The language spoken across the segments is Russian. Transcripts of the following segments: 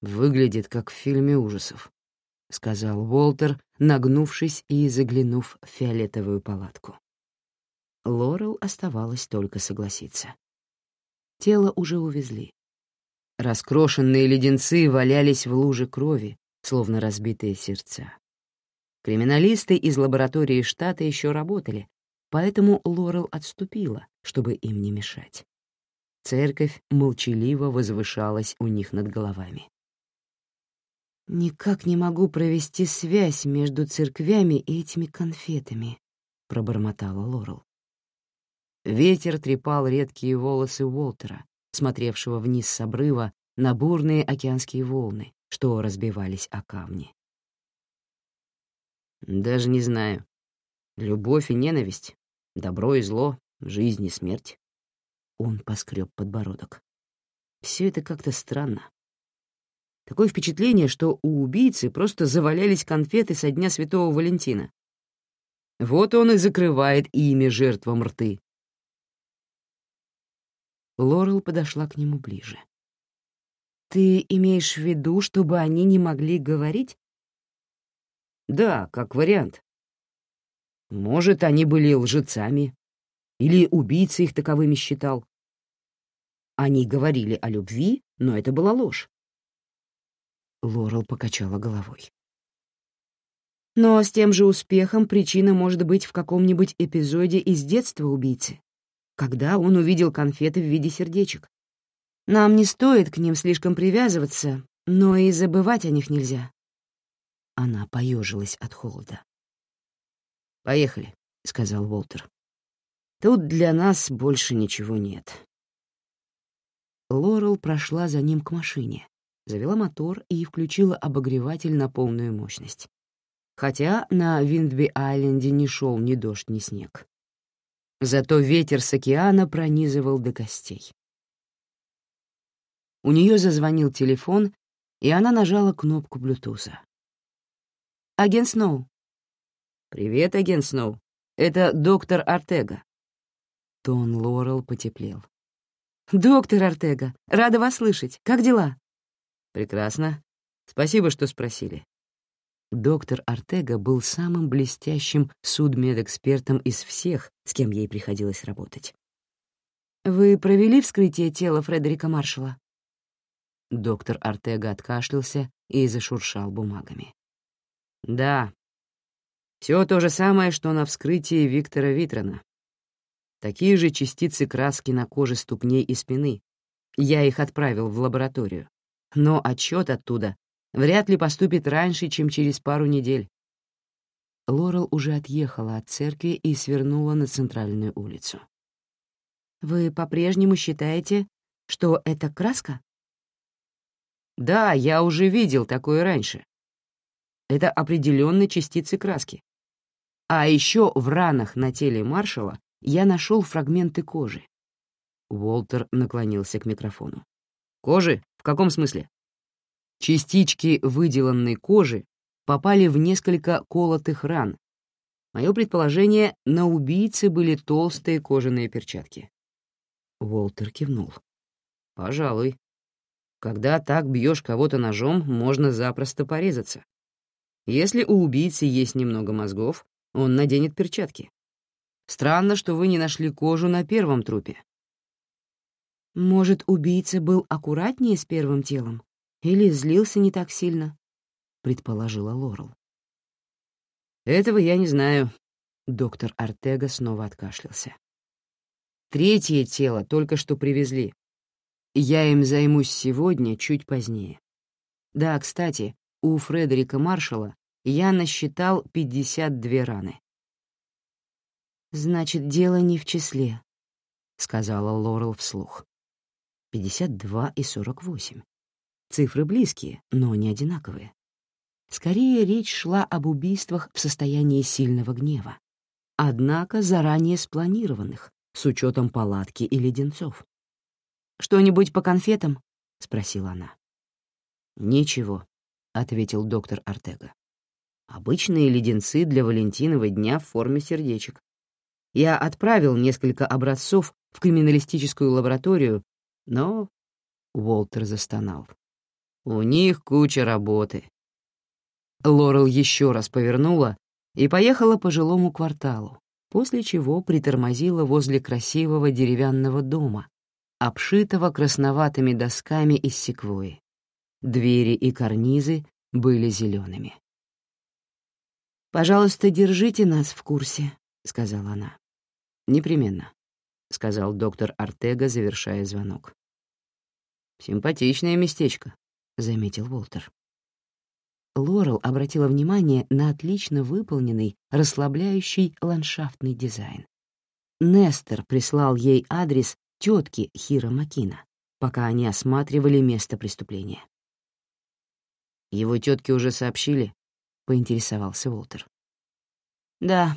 «Выглядит, как в фильме ужасов», — сказал Уолтер, нагнувшись и заглянув в фиолетовую палатку. Лорел оставалось только согласиться. Тело уже увезли. Раскрошенные леденцы валялись в луже крови, словно разбитые сердца. Криминалисты из лаборатории штата еще работали, поэтому Лорел отступила, чтобы им не мешать. Церковь молчаливо возвышалась у них над головами. «Никак не могу провести связь между церквями и этими конфетами», — пробормотала Лорел. Ветер трепал редкие волосы Уолтера, смотревшего вниз с обрыва на бурные океанские волны, что разбивались о камни. «Даже не знаю. Любовь и ненависть, добро и зло, жизнь и смерть». Он поскреб подбородок. Все это как-то странно. Такое впечатление, что у убийцы просто завалялись конфеты со дня Святого Валентина. Вот он и закрывает ими жертвам рты. Лорел подошла к нему ближе. «Ты имеешь в виду, чтобы они не могли говорить?» «Да, как вариант. Может, они были лжецами, или убийца их таковыми считал. Они говорили о любви, но это была ложь. Лорел покачала головой. Но с тем же успехом причина может быть в каком-нибудь эпизоде из детства убийцы, когда он увидел конфеты в виде сердечек. Нам не стоит к ним слишком привязываться, но и забывать о них нельзя. Она поежилась от холода. «Поехали», — сказал Уолтер. «Тут для нас больше ничего нет». Лорел прошла за ним к машине, завела мотор и включила обогреватель на полную мощность. Хотя на Виндби-Айленде не шел ни дождь, ни снег. Зато ветер с океана пронизывал до костей. У нее зазвонил телефон, и она нажала кнопку Блютуса. «Агент Сноу». «Привет, агент Сноу. Это доктор Артега». Тон Лорел потеплел. «Доктор Артега, рада вас слышать. Как дела?» Прекрасно. Спасибо, что спросили. Доктор Артега был самым блестящим судмедэкспертом из всех, с кем ей приходилось работать. «Вы провели вскрытие тела Фредерика Маршалла?» Доктор Артега откашлялся и зашуршал бумагами. «Да. Все то же самое, что на вскрытии Виктора Витрона. Такие же частицы краски на коже ступней и спины. Я их отправил в лабораторию но отчет оттуда вряд ли поступит раньше, чем через пару недель. Лорел уже отъехала от церкви и свернула на центральную улицу. «Вы по-прежнему считаете, что это краска?» «Да, я уже видел такое раньше. Это определенные частицы краски. А еще в ранах на теле маршала я нашел фрагменты кожи». Уолтер наклонился к микрофону. «Кожи? В каком смысле? Частички выделанной кожи попали в несколько колотых ран. Мое предположение, на убийце были толстые кожаные перчатки. Уолтер кивнул. «Пожалуй. Когда так бьешь кого-то ножом, можно запросто порезаться. Если у убийцы есть немного мозгов, он наденет перчатки. Странно, что вы не нашли кожу на первом трупе. Может, убийца был аккуратнее с первым телом? Или злился не так сильно? Предположила Лорел. Этого я не знаю. Доктор Артега снова откашлялся. Третье тело только что привезли. Я им займусь сегодня, чуть позднее. Да, кстати, у Фредерика Маршалла я насчитал 52 раны. Значит, дело не в числе. сказала Лорел вслух. 52 и 48. Цифры близкие, но не одинаковые. Скорее, речь шла об убийствах в состоянии сильного гнева, однако заранее спланированных, с учетом палатки и леденцов. «Что-нибудь по конфетам?» — спросила она. «Ничего», — ответил доктор Артега. «Обычные леденцы для Валентинова дня в форме сердечек. Я отправил несколько образцов в криминалистическую лабораторию, но...» Уолтер застонал. «У них куча работы». Лорел еще раз повернула и поехала по жилому кварталу, после чего притормозила возле красивого деревянного дома, обшитого красноватыми досками из секвои. Двери и карнизы были зелеными. «Пожалуйста, держите нас в курсе», — сказала она. «Непременно», — сказал доктор Артега, завершая звонок. «Симпатичное местечко», — заметил Уолтер. Лорел обратила внимание на отлично выполненный, расслабляющий ландшафтный дизайн. Нестер прислал ей адрес тетки Хира Макина, пока они осматривали место преступления. «Его тетке уже сообщили?» — поинтересовался Уолтер. «Да».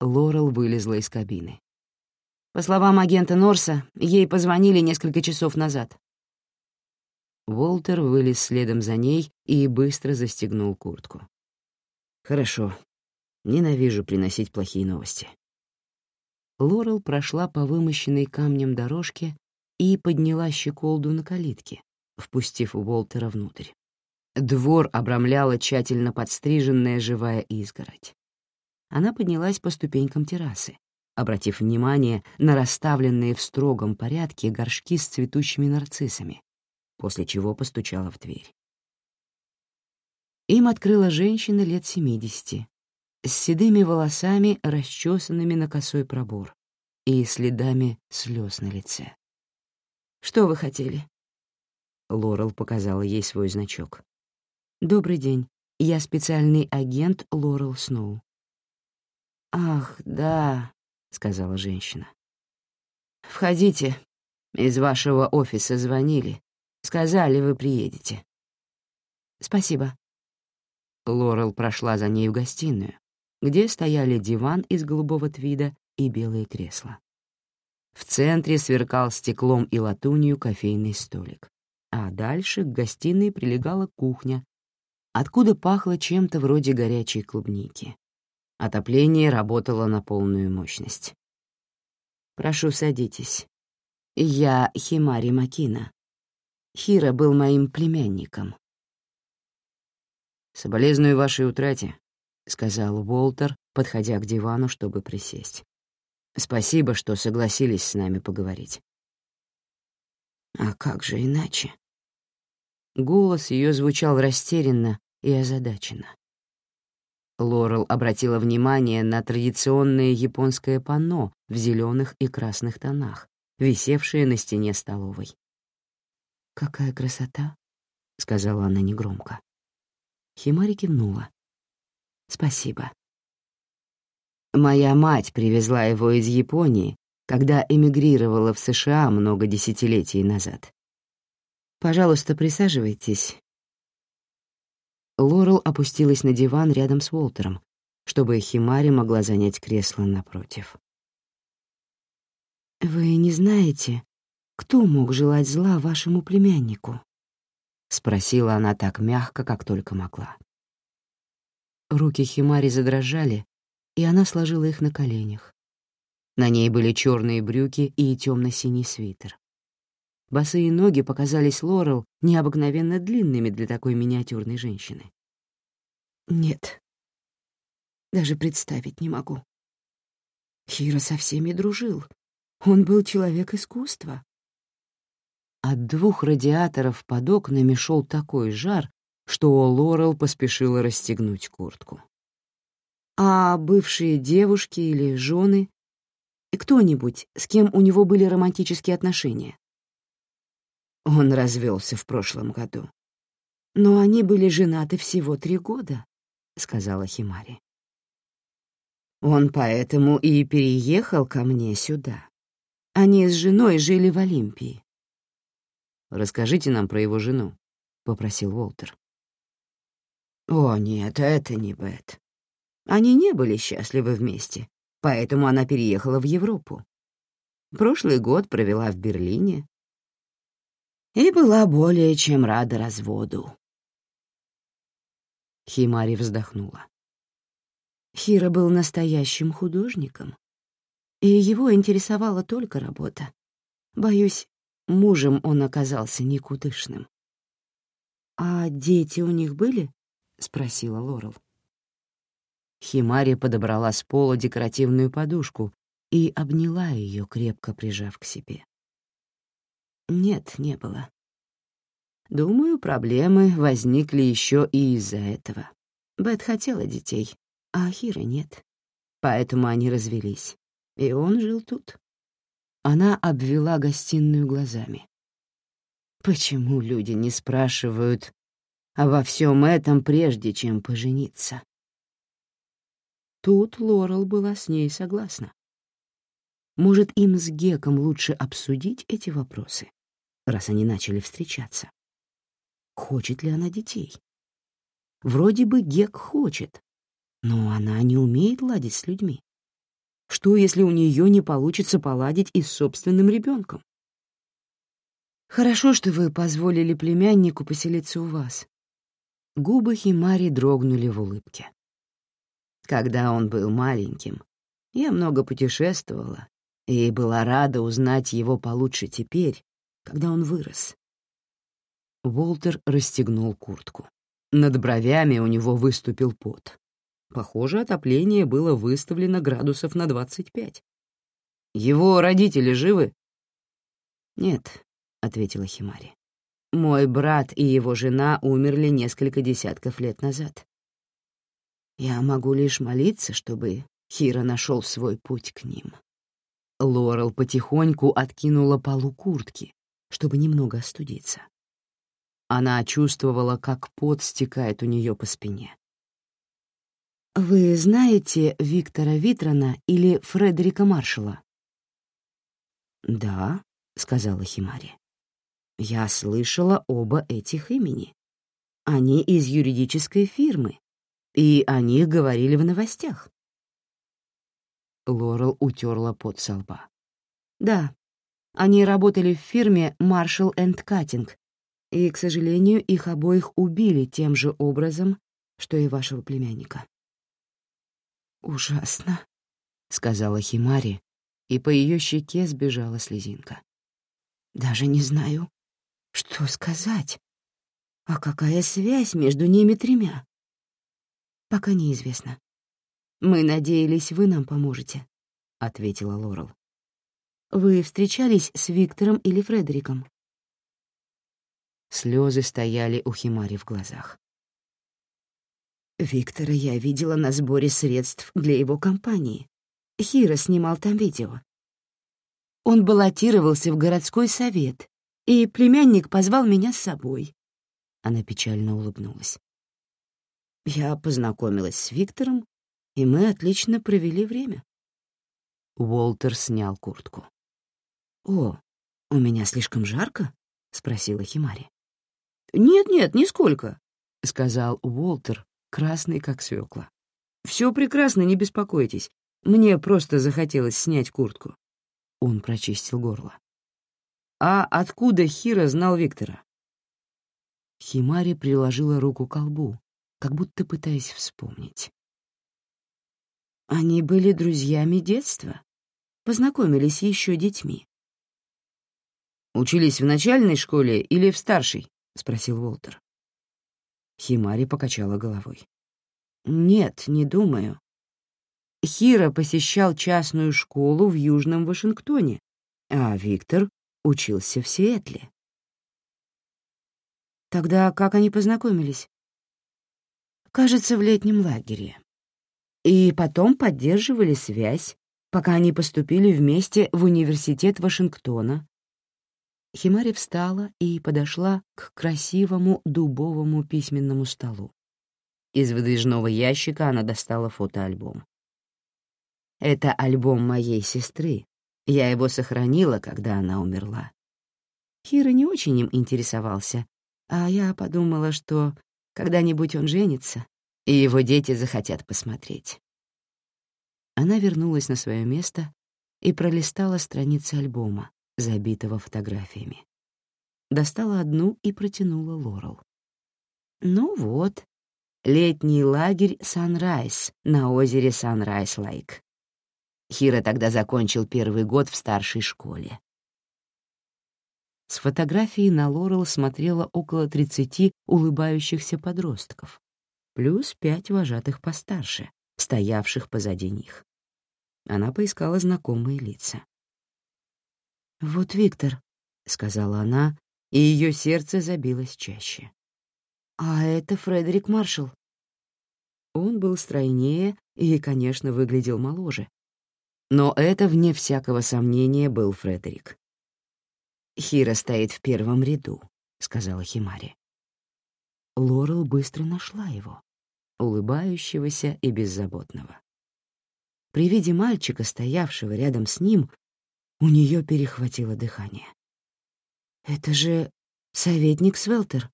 Лорел вылезла из кабины. По словам агента Норса, ей позвонили несколько часов назад. Уолтер вылез следом за ней и быстро застегнул куртку. «Хорошо. Ненавижу приносить плохие новости». Лорел прошла по вымощенной камнем дорожке и подняла щеколду на калитке, впустив Уолтера внутрь. Двор обрамляла тщательно подстриженная живая изгородь. Она поднялась по ступенькам террасы, обратив внимание на расставленные в строгом порядке горшки с цветущими нарциссами, после чего постучала в дверь. Им открыла женщина лет семидесяти, с седыми волосами, расчесанными на косой пробор, и следами слез на лице. «Что вы хотели?» Лорел показала ей свой значок. «Добрый день. Я специальный агент Лорел Сноу». «Ах, да», — сказала женщина. «Входите. Из вашего офиса звонили. Сказали, вы приедете». «Спасибо». Лорел прошла за ней в гостиную, где стояли диван из голубого твида и белые кресла. В центре сверкал стеклом и латунью кофейный столик, а дальше к гостиной прилегала кухня откуда пахло чем-то вроде горячей клубники. Отопление работало на полную мощность. «Прошу, садитесь. Я Химари Макина. Хира был моим племянником». «Соболезную вашей утрате», — сказал Уолтер, подходя к дивану, чтобы присесть. «Спасибо, что согласились с нами поговорить». «А как же иначе?» Голос ее звучал растерянно и озадаченно. Лорел обратила внимание на традиционное японское панно в зеленых и красных тонах, висевшее на стене столовой. «Какая красота!» — сказала она негромко. Химари кивнула. «Спасибо». Моя мать привезла его из Японии, когда эмигрировала в США много десятилетий назад. Пожалуйста, присаживайтесь. Лорел опустилась на диван рядом с Уолтером, чтобы Химари могла занять кресло напротив. «Вы не знаете, кто мог желать зла вашему племяннику?» — спросила она так мягко, как только могла. Руки Химари задрожали, и она сложила их на коленях. На ней были черные брюки и темно-синий свитер. Босые ноги показались Лорел необыкновенно длинными для такой миниатюрной женщины. Нет, даже представить не могу. Хиро со всеми дружил. Он был человек искусства. От двух радиаторов под окнами шел такой жар, что Лорел поспешила расстегнуть куртку. А бывшие девушки или жены? Кто-нибудь, с кем у него были романтические отношения? Он развелся в прошлом году. Но они были женаты всего три года, — сказала Химари. Он поэтому и переехал ко мне сюда. Они с женой жили в Олимпии. «Расскажите нам про его жену», — попросил Уолтер. «О, нет, это не Бет. Они не были счастливы вместе, поэтому она переехала в Европу. Прошлый год провела в Берлине и была более чем рада разводу». Химари вздохнула. Хира был настоящим художником, и его интересовала только работа. Боюсь, мужем он оказался никудышным. «А дети у них были?» — спросила Лорел. Химари подобрала с пола декоративную подушку и обняла ее, крепко прижав к себе. Нет, не было. Думаю, проблемы возникли еще и из-за этого. Бет хотела детей, а Хира нет. Поэтому они развелись, и он жил тут. Она обвела гостиную глазами. Почему люди не спрашивают обо всем этом, прежде чем пожениться? Тут Лорел была с ней согласна. Может, им с Геком лучше обсудить эти вопросы, раз они начали встречаться? Хочет ли она детей? Вроде бы Гек хочет, но она не умеет ладить с людьми. Что, если у нее не получится поладить и с собственным ребенком? Хорошо, что вы позволили племяннику поселиться у вас. Губы Химари дрогнули в улыбке. Когда он был маленьким, я много путешествовала и была рада узнать его получше теперь, когда он вырос. Волтер расстегнул куртку. Над бровями у него выступил пот. Похоже, отопление было выставлено градусов на 25. «Его родители живы?» «Нет», — ответила Химари. «Мой брат и его жена умерли несколько десятков лет назад. Я могу лишь молиться, чтобы Хира нашел свой путь к ним». Лорел потихоньку откинула полу куртки, чтобы немного остудиться. Она чувствовала, как пот стекает у нее по спине. «Вы знаете Виктора Витрона или Фредерика Маршалла?» «Да», — сказала Химари. «Я слышала оба этих имени. Они из юридической фирмы, и о них говорили в новостях». Лорел утерла пот со лба. «Да, они работали в фирме Marshall энд Каттинг, и, к сожалению, их обоих убили тем же образом, что и вашего племянника». «Ужасно», — сказала Химари, и по ее щеке сбежала слезинка. «Даже не знаю, что сказать. А какая связь между ними тремя?» «Пока неизвестно. Мы надеялись, вы нам поможете», — ответила Лорел. «Вы встречались с Виктором или Фредериком?» Слезы стояли у Химари в глазах. Виктора я видела на сборе средств для его компании. Хира снимал там видео. Он баллотировался в городской совет, и племянник позвал меня с собой. Она печально улыбнулась. Я познакомилась с Виктором, и мы отлично провели время. Уолтер снял куртку. «О, у меня слишком жарко?» — спросила Химари. «Нет-нет, нисколько», — сказал Уолтер, красный как свекла. «Все прекрасно, не беспокойтесь. Мне просто захотелось снять куртку». Он прочистил горло. «А откуда Хира знал Виктора?» Химари приложила руку к колбу, как будто пытаясь вспомнить. Они были друзьями детства, познакомились еще детьми. «Учились в начальной школе или в старшей?» — спросил Уолтер. Химари покачала головой. «Нет, не думаю. Хира посещал частную школу в Южном Вашингтоне, а Виктор учился в Сиэтле. Тогда как они познакомились? Кажется, в летнем лагере. И потом поддерживали связь, пока они поступили вместе в университет Вашингтона, Химари встала и подошла к красивому дубовому письменному столу. Из выдвижного ящика она достала фотоальбом. «Это альбом моей сестры», Я его сохранила, когда она умерла. Хира не очень им интересовался, а я подумала, что когда-нибудь он женится, и его дети захотят посмотреть. Она вернулась на свое место и пролистала страницы альбома, забитого фотографиями. Достала одну и протянула Лорел. «Ну вот, летний лагерь «Санрайз» на озере Санрайз-Лайк. Хира тогда закончил первый год в старшей школе. С фотографии на Лорел смотрело около 30 улыбающихся подростков, плюс пять вожатых постарше, стоявших позади них. Она поискала знакомые лица. «Вот Виктор», — сказала она, и ее сердце забилось чаще. «А это Фредерик Маршалл». Он был стройнее и, конечно, выглядел моложе. Но это, вне всякого сомнения, был Фредерик. «Хира стоит в первом ряду», — сказала Химари. Лорел быстро нашла его, улыбающегося и беззаботного. При виде мальчика, стоявшего рядом с ним, у нее перехватило дыхание. «Это же советник Свелтер».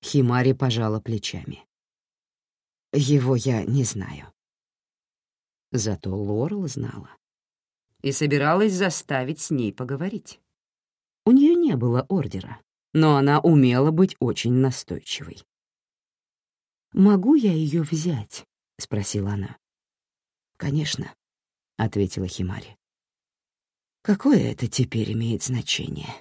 Химари пожала плечами. «Его я не знаю». Зато Лорел знала и собиралась заставить с ней поговорить. У нее не было ордера, но она умела быть очень настойчивой. «Могу я ее взять?» — спросила она. «Конечно», — ответила Химари. «Какое это теперь имеет значение?»